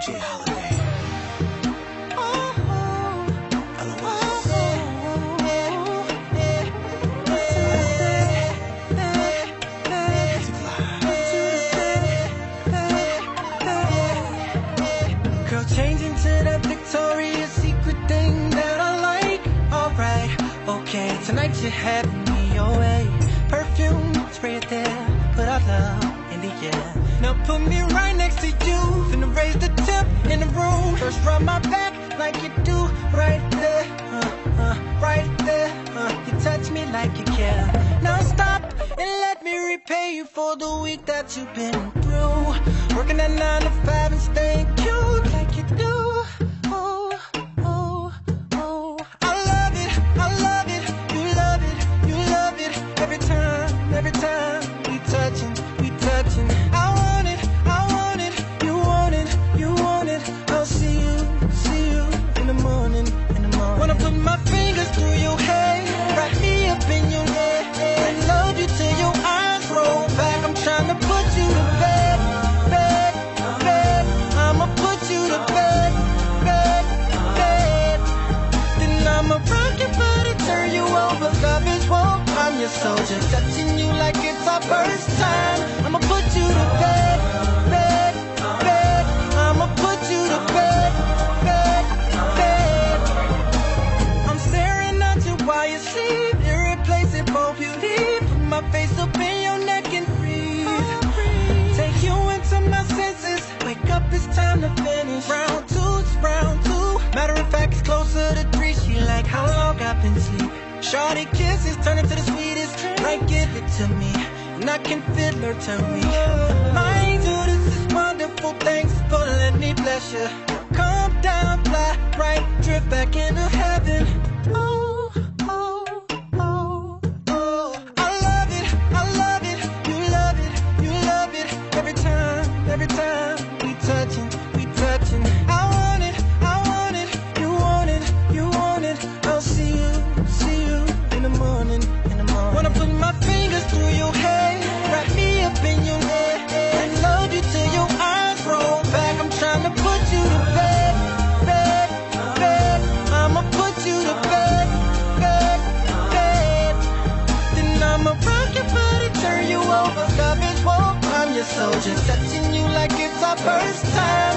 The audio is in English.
J Holiday. Girl, changing to that Victoria's Secret thing that I like. Alright, okay, tonight you're having me your way. Perfume, spray it there, put our love in the air. Now put me right next to you, finna raise the in the room. First rub my back like you do, right there, uh, uh, right there. Uh, you touch me like you care. Now stop and let me repay you for the week that you've been through. Working at nine to five and staying cute like you do. My fingers through your hair, wrap me up in your neck, love you till your eyes roll back. I'm put you to bed, bed, bed. I'ma put you to bed, bed, bed. Then I'ma rock your body, turn you over. Love is. I'm your soldier, touching you like it's our first time. I'ma put you face up in your neck and breathe. Take you into my senses. Wake up, it's time to finish. Round two, it's round two. Matter of fact, it's closer to three. She like how long I've been asleep. Shorty kisses turn into the sweetest. Right, give it to me, and I can feel her tell me. My angel, this is wonderful. Thanks for letting me bless you. Come down, fly right, drift back into heaven. Soldier, touching you like it's our first time.